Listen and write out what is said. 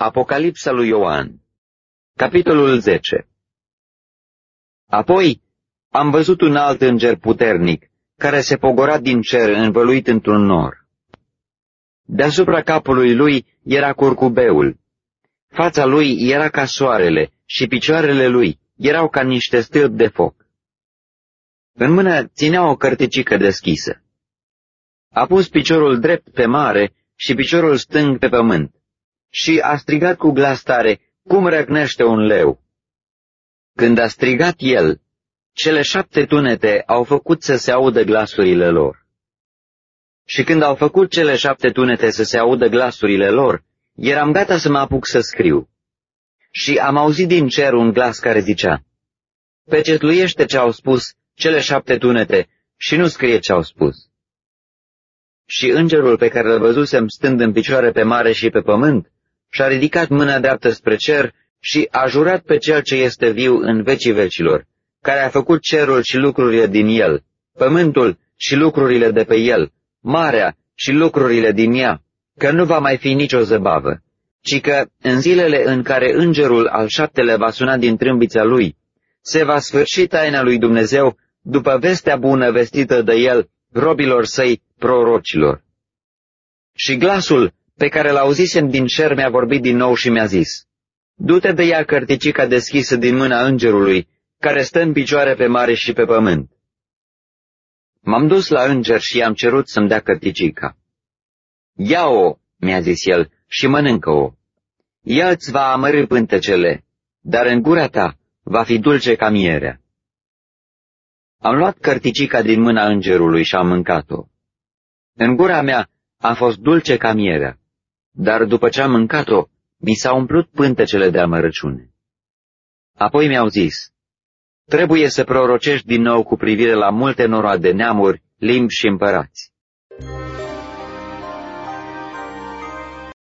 Apocalipsa lui Ioan Capitolul 10 Apoi am văzut un alt înger puternic, care se pogora din cer învăluit într-un nor. Deasupra capului lui era curcubeul. Fața lui era ca soarele și picioarele lui erau ca niște stâlpi de foc. În mână ținea o cărticică deschisă. A pus piciorul drept pe mare și piciorul stâng pe pământ și a strigat cu glas tare, cum răcnește un leu. Când a strigat el, cele șapte tunete au făcut să se audă glasurile lor. Și când au făcut cele șapte tunete să se audă glasurile lor, eram gata să mă apuc să scriu. Și am auzit din cer un glas care zicea, Pecetluiește ce au spus cele șapte tunete și nu scrie ce au spus. Și îngerul pe care îl văzusem stând în picioare pe mare și pe pământ, și-a ridicat mâna dreaptă spre cer și a jurat pe cel ce este viu în vecii vecilor, care a făcut cerul și lucrurile din el, pământul și lucrurile de pe el, marea și lucrurile din ea, că nu va mai fi nicio zăbavă, ci că în zilele în care îngerul al șaptele va suna din trâmbița lui, se va sfârși taina lui Dumnezeu după vestea bună vestită de el robilor săi prorocilor. Și glasul pe care l-auzisem din cer mi-a vorbit din nou și mi-a zis, Du-te de ea cărticica deschisă din mâna îngerului, care stă în picioare pe mare și pe pământ. M-am dus la înger și i-am cerut să-mi dea cărticica. Ia-o, mi-a zis el, și mănâncă-o. Ea îți va amărâ pântecele, dar în gura ta va fi dulce ca mierea. Am luat cărticica din mâna îngerului și am mâncat-o. În gura mea a fost dulce ca mierea, dar după ce am mâncat-o, mi s-au umplut pântecele de amărăciune. Apoi mi-au zis, trebuie să prorocești din nou cu privire la multe noroade, neamuri, limbi și împărați.